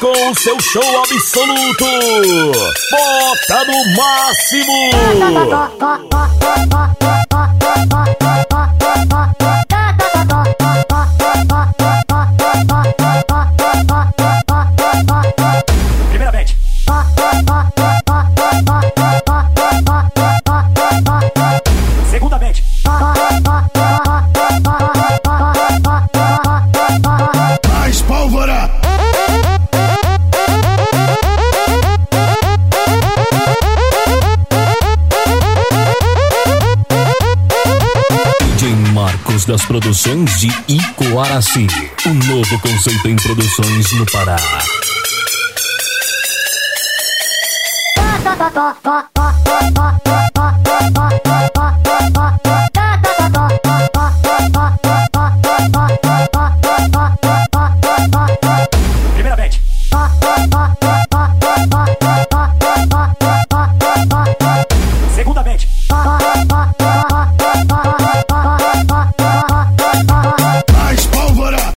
com o seu show absoluto. Bota no máximo. Das Produções de Icoaraci. Um novo conceito em produções no Pará. Primeiramente. Segundamente.